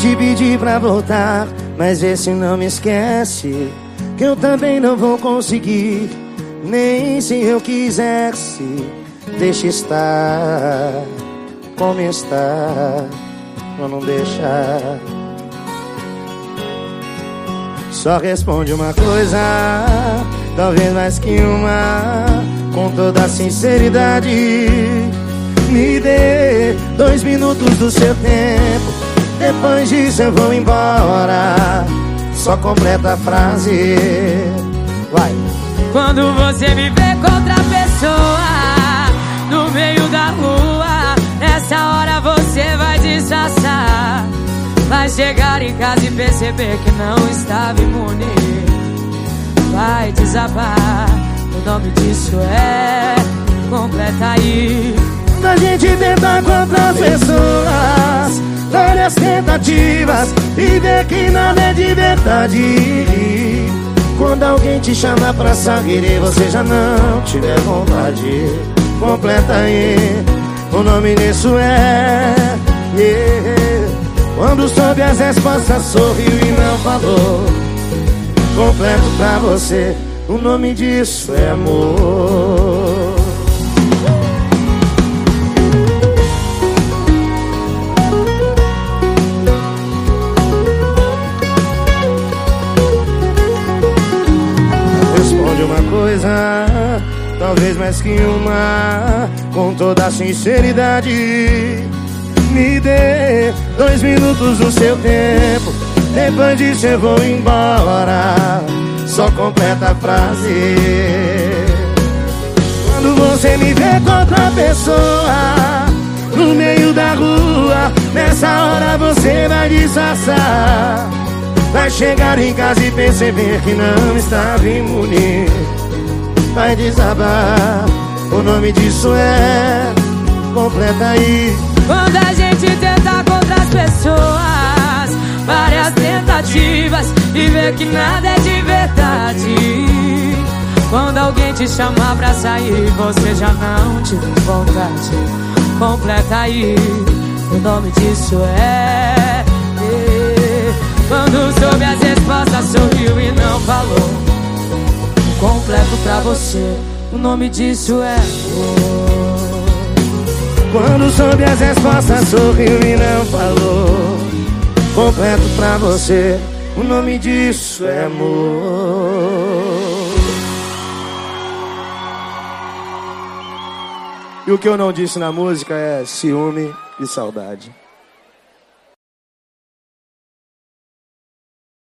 te pedir pra voltar, mas esse não me esquece. Que eu também não vou conseguir, nem se eu quisesse. Deixa estar como está, pra não deixar. Só responde uma coisa, talvez mais que uma, com toda sinceridade. Me dê dois minutos do seu tempo, depois disso eu vou embora. Só completa a frase. Vai. Quando você me vê com outra pessoa no meio da rua, nessa hora você vai disfarçar. Vai chegar em casa e perceber que não estava imune. Vai desabar. O nome disso é completa aí. Da gente tentar contra as pessoas, e ver que nada é de verdade. Quando alguém te chama pra sair e você já não tiver vontade, completa aí. O nome disso é. Yeah. Quando soube as respostas, sorriu e não falou. Completo pra você, o nome disso é amor. Coisa, talvez mais que uma, com toda sinceridade. Me dê dois minutos do seu tempo. Depois disso eu vou embora. Só completa a frase. Quando você me vê com outra pessoa no meio da rua, nessa hora você vai disfarçar. Vai chegar em casa e perceber que não estava imune. Vai desabar. O nome disso é completa aí. Quando a gente tenta contra as pessoas, várias tentativas e vê que nada é de verdade. Quando alguém te chamar pra sair, você já não tiver vontade. Completa aí, o nome disso é. Quando soube as respostas, sorriu e não falou. Completo pra você, o nome disso é. amor. Quando soube as respostas, sorriu e não falou. Completo pra você, o nome disso é amor. E o que eu não disse na música é ciúme e saudade.